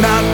Not